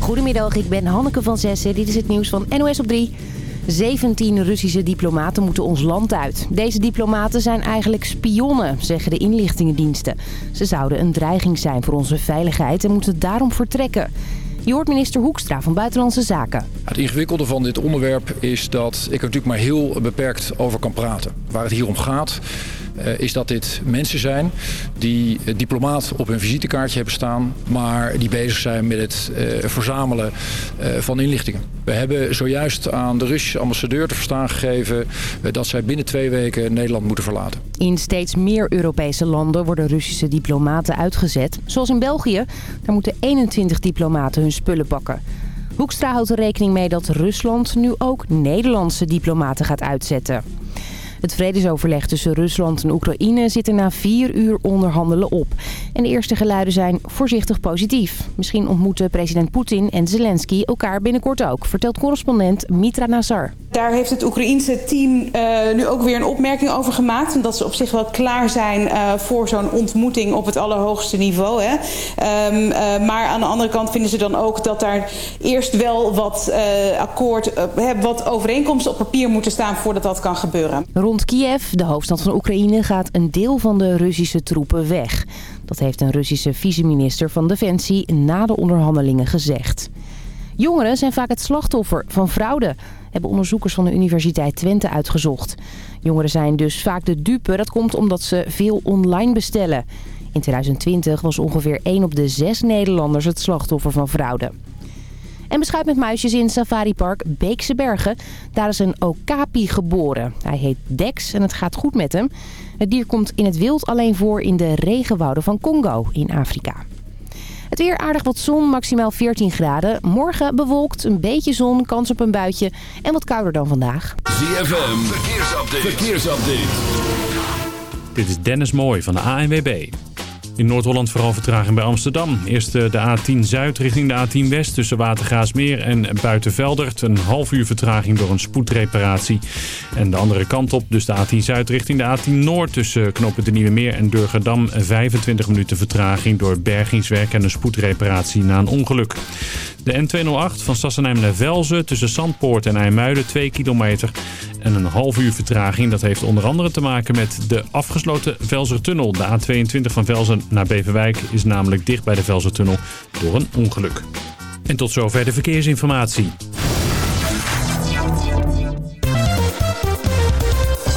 Goedemiddag, ik ben Hanneke van Zessen. Dit is het nieuws van NOS op 3. 17 Russische diplomaten moeten ons land uit. Deze diplomaten zijn eigenlijk spionnen, zeggen de inlichtingendiensten. Ze zouden een dreiging zijn voor onze veiligheid en moeten daarom vertrekken. Je hoort minister Hoekstra van Buitenlandse Zaken. Het ingewikkelde van dit onderwerp is dat ik er natuurlijk maar heel beperkt over kan praten. Waar het hier om gaat is dat dit mensen zijn die diplomaat op hun visitekaartje hebben staan... maar die bezig zijn met het uh, verzamelen uh, van inlichtingen. We hebben zojuist aan de Russische ambassadeur te verstaan gegeven... dat zij binnen twee weken Nederland moeten verlaten. In steeds meer Europese landen worden Russische diplomaten uitgezet. Zoals in België. Daar moeten 21 diplomaten hun spullen pakken. Hoekstra houdt er rekening mee dat Rusland nu ook Nederlandse diplomaten gaat uitzetten. Het vredesoverleg tussen Rusland en Oekraïne zit er na vier uur onderhandelen op. En de eerste geluiden zijn voorzichtig positief. Misschien ontmoeten president Poetin en Zelensky elkaar binnenkort ook, vertelt correspondent Mitra Nazar. Daar heeft het Oekraïense team uh, nu ook weer een opmerking over gemaakt. En dat ze op zich wel klaar zijn uh, voor zo'n ontmoeting op het allerhoogste niveau. Hè. Um, uh, maar aan de andere kant vinden ze dan ook dat daar eerst wel wat akkoord, wat overeenkomsten op papier moeten staan voordat dat kan gebeuren. Rond Kiev, de hoofdstad van Oekraïne, gaat een deel van de Russische troepen weg. Dat heeft een Russische vice-minister van Defensie na de onderhandelingen gezegd. Jongeren zijn vaak het slachtoffer van fraude, hebben onderzoekers van de Universiteit Twente uitgezocht. Jongeren zijn dus vaak de dupe, dat komt omdat ze veel online bestellen. In 2020 was ongeveer 1 op de 6 Nederlanders het slachtoffer van fraude. En beschuit met muisjes in safaripark Beekse Bergen. Daar is een okapi geboren. Hij heet Dex en het gaat goed met hem. Het dier komt in het wild alleen voor in de regenwouden van Congo in Afrika. Het weer aardig wat zon, maximaal 14 graden. Morgen bewolkt, een beetje zon, kans op een buitje en wat kouder dan vandaag. ZFM, verkeersupdate. verkeersupdate. Dit is Dennis Mooij van de ANWB. In Noord-Holland vooral vertraging bij Amsterdam. Eerst de A10 Zuid richting de A10 West tussen Watergraasmeer en Buitenveldert. Een half uur vertraging door een spoedreparatie. En de andere kant op, dus de A10 Zuid richting de A10 Noord... tussen Knoppen de Nieuwe Meer en Durgerdam 25 minuten vertraging... door bergingswerk en een spoedreparatie na een ongeluk. De N208 van Sassenheim naar Velzen tussen Zandpoort en IJmuiden 2 kilometer. En een half uur vertraging. Dat heeft onder andere te maken met de afgesloten Velzertunnel. De A22 van Velzen naar Beverwijk is namelijk dicht bij de Velzertunnel door een ongeluk. En tot zover de verkeersinformatie.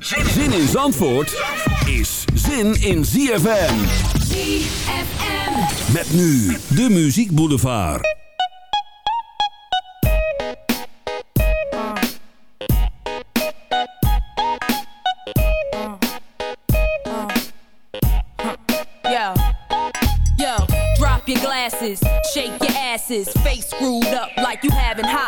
Zin in Zandvoort is zin in ZFM. ZFM. Met nu de Muziek Boulevard. Yo, yo, drop your glasses, shake your asses, face screwed up like you having hot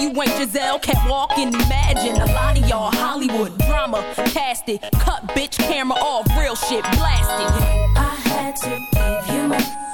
you ain't Giselle, can't walk and imagine. A lot of y'all Hollywood drama, cast it. Cut bitch camera off, real shit blasted. I had to give you up.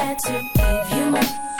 had to give you more.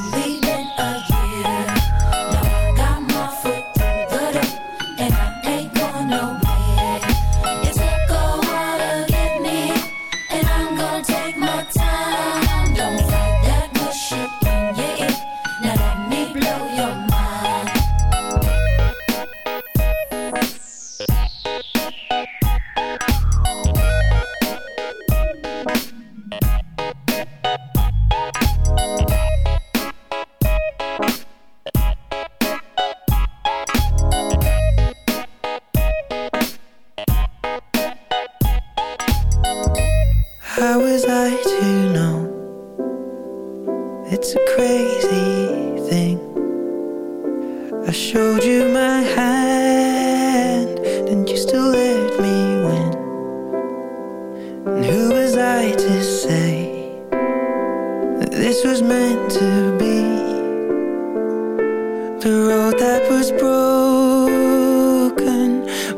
Was I to say that this was meant to be? The road that was broken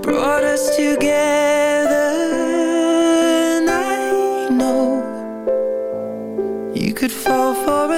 brought us together, and I know you could fall for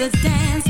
sisters dance.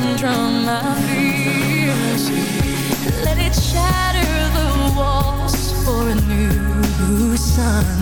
and drown my fears. Let it shatter the walls for a new sun.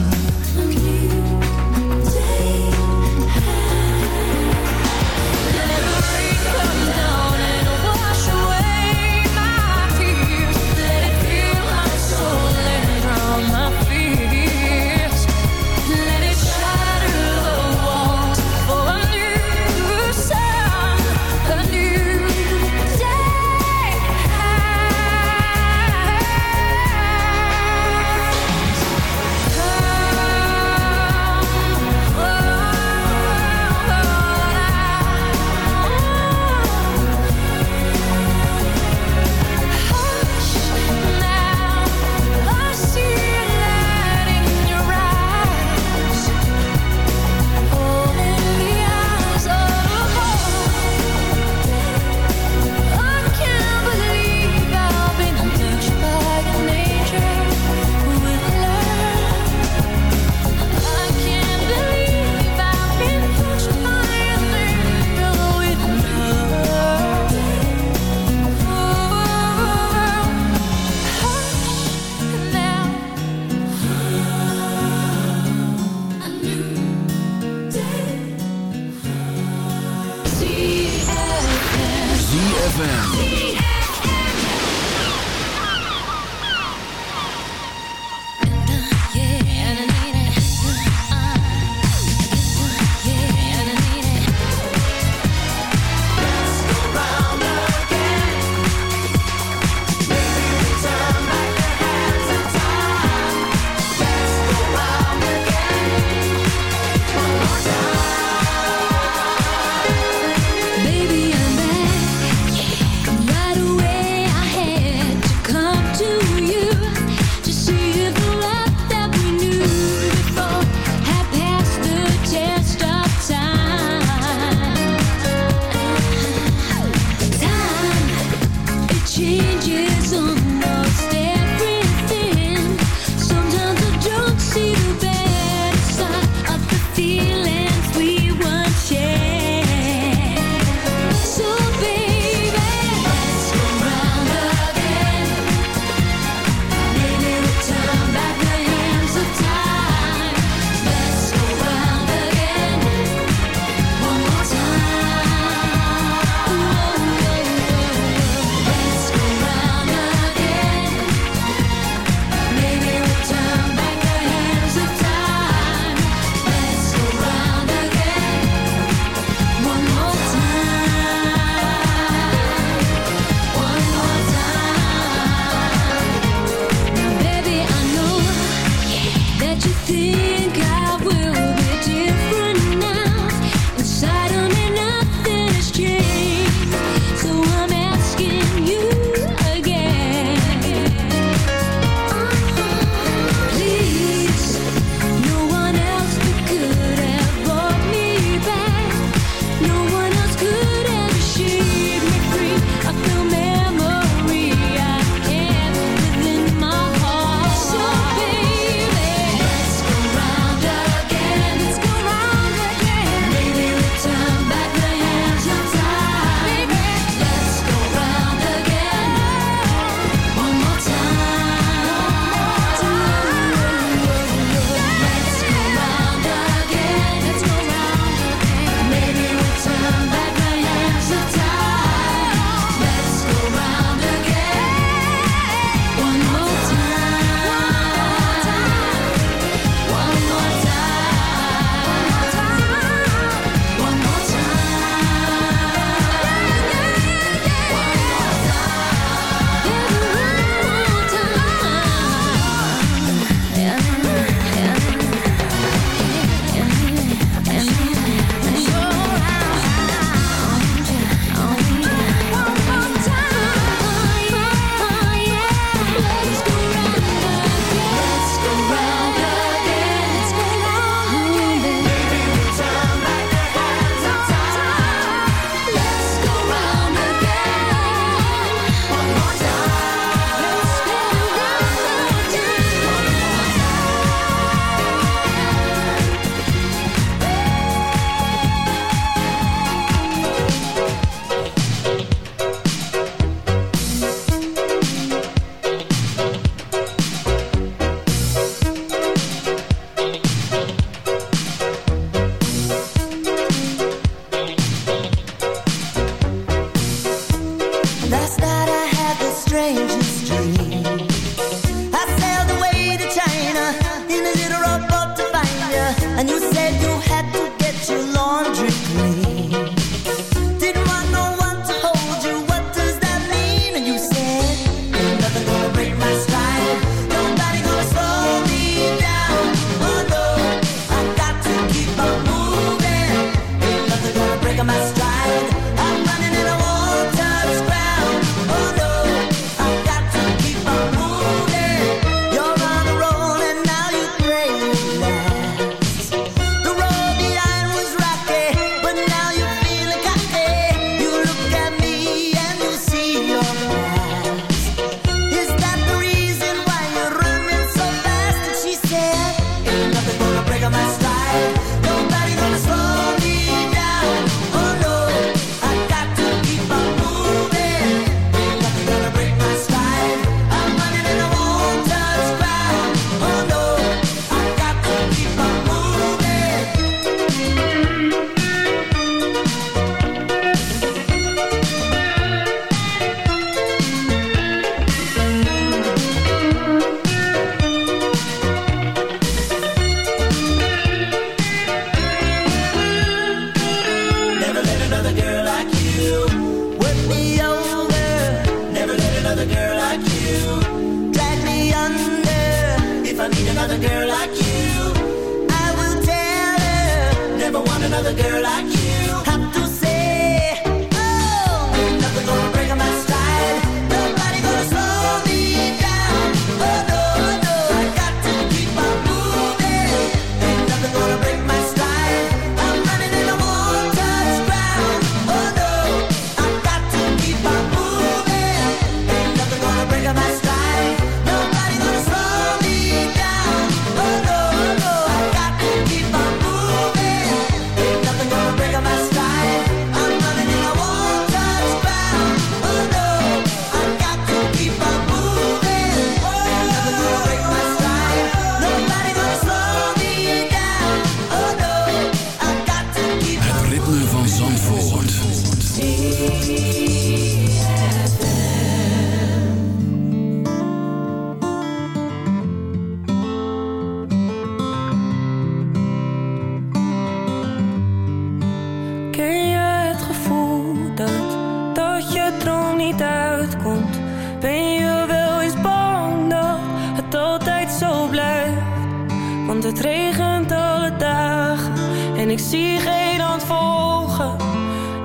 Het regent alle dagen en ik zie geen hand volgen.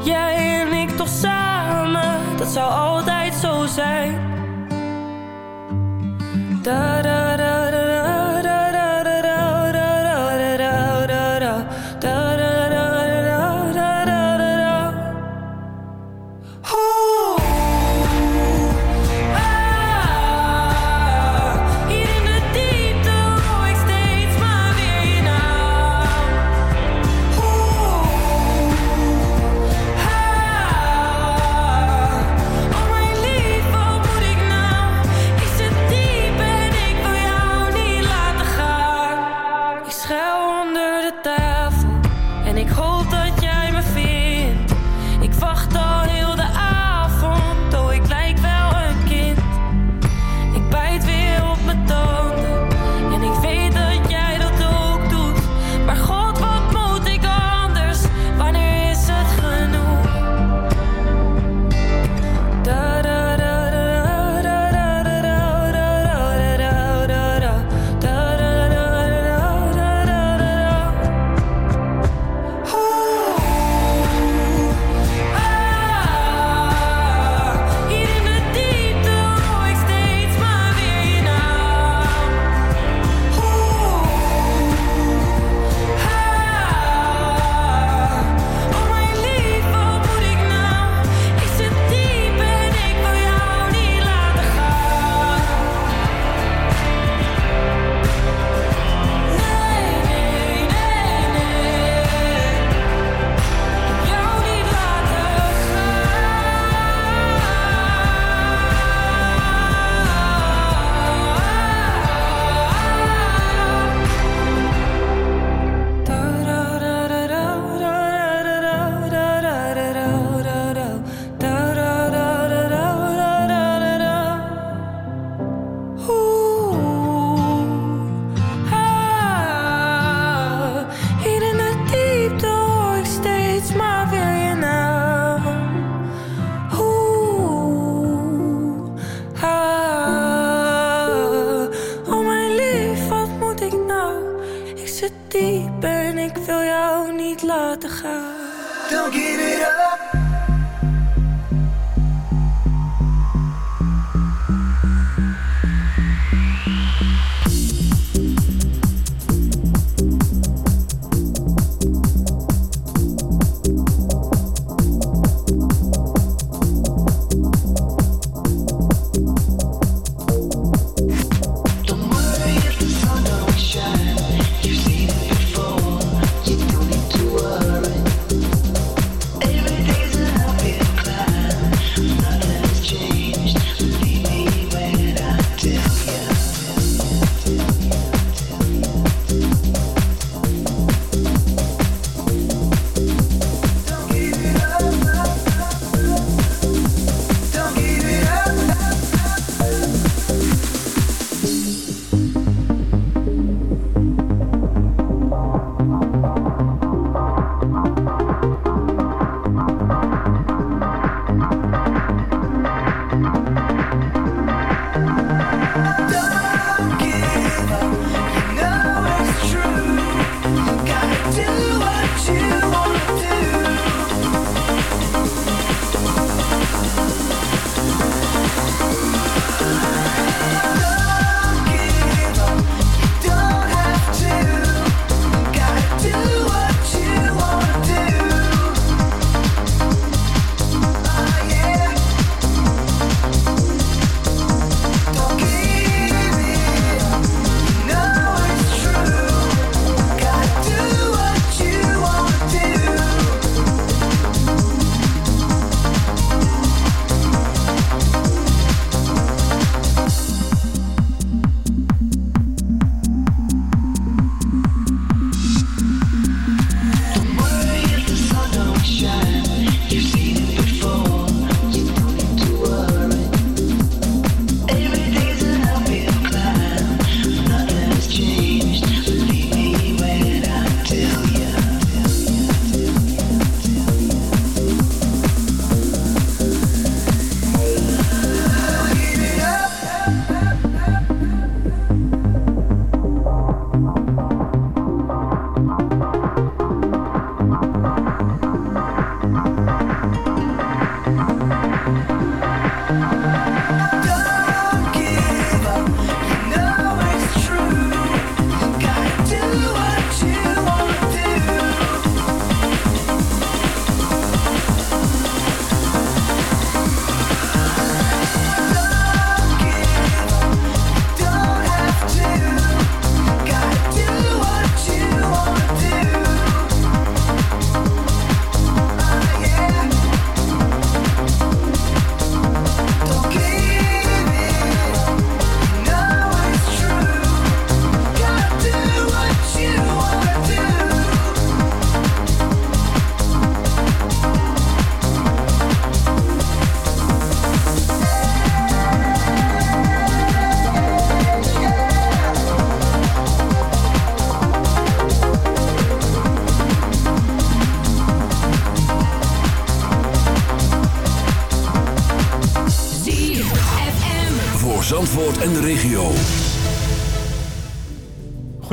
Jij en ik toch samen, dat zou altijd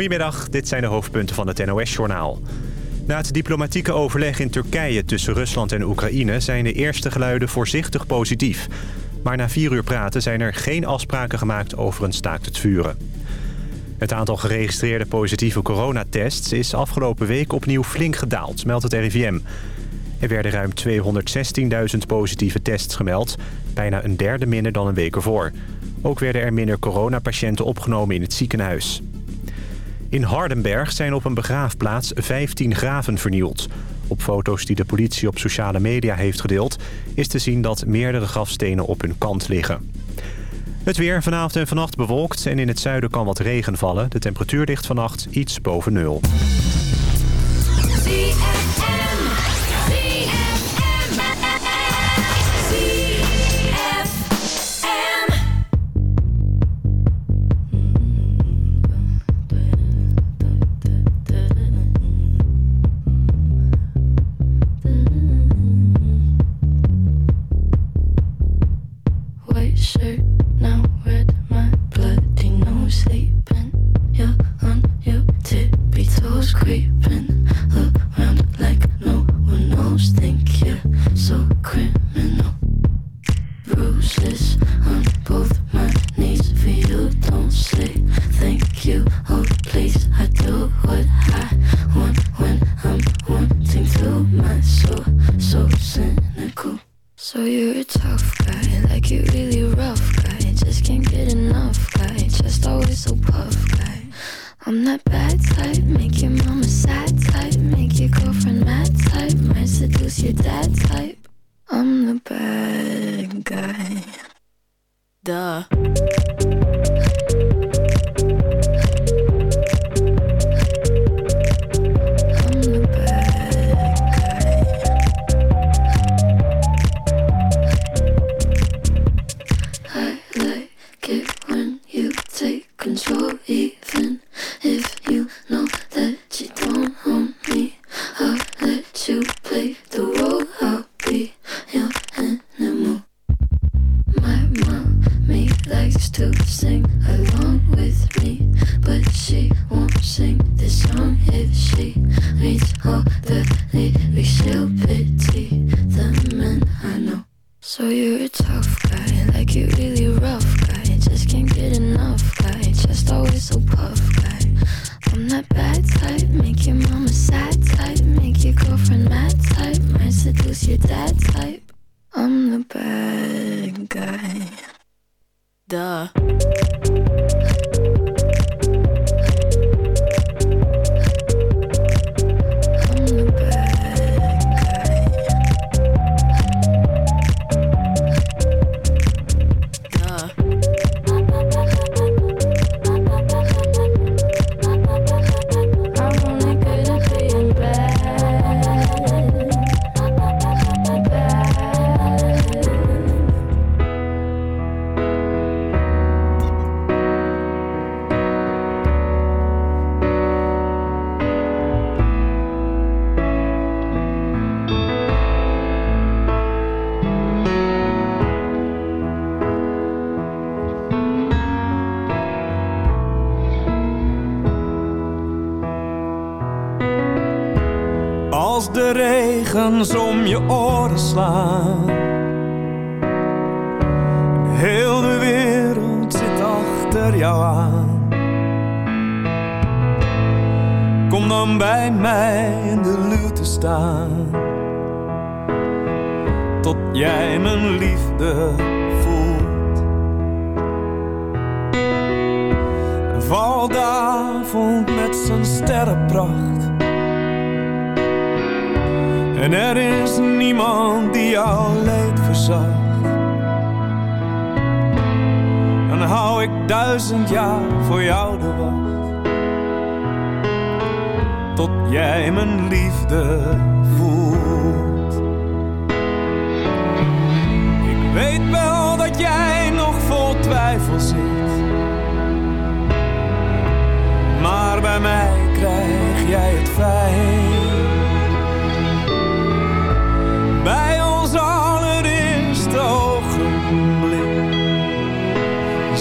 Goedemiddag, dit zijn de hoofdpunten van het NOS-journaal. Na het diplomatieke overleg in Turkije tussen Rusland en Oekraïne... zijn de eerste geluiden voorzichtig positief. Maar na vier uur praten zijn er geen afspraken gemaakt over een staakt het vuren. Het aantal geregistreerde positieve coronatests is afgelopen week opnieuw flink gedaald, meldt het RIVM. Er werden ruim 216.000 positieve tests gemeld, bijna een derde minder dan een week ervoor. Ook werden er minder coronapatiënten opgenomen in het ziekenhuis. In Hardenberg zijn op een begraafplaats 15 graven vernield. Op foto's die de politie op sociale media heeft gedeeld... is te zien dat meerdere grafstenen op hun kant liggen. Het weer vanavond en vannacht bewolkt en in het zuiden kan wat regen vallen. De temperatuur ligt vannacht iets boven nul.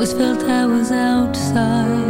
always felt I was outside.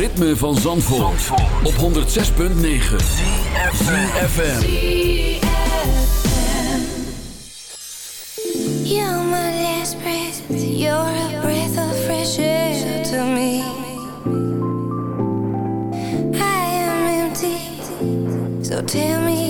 ritme van Zandvoort, op 106.9 ZFM You're my last breath. You're a breath of fresh air to me. I am empty. So tell me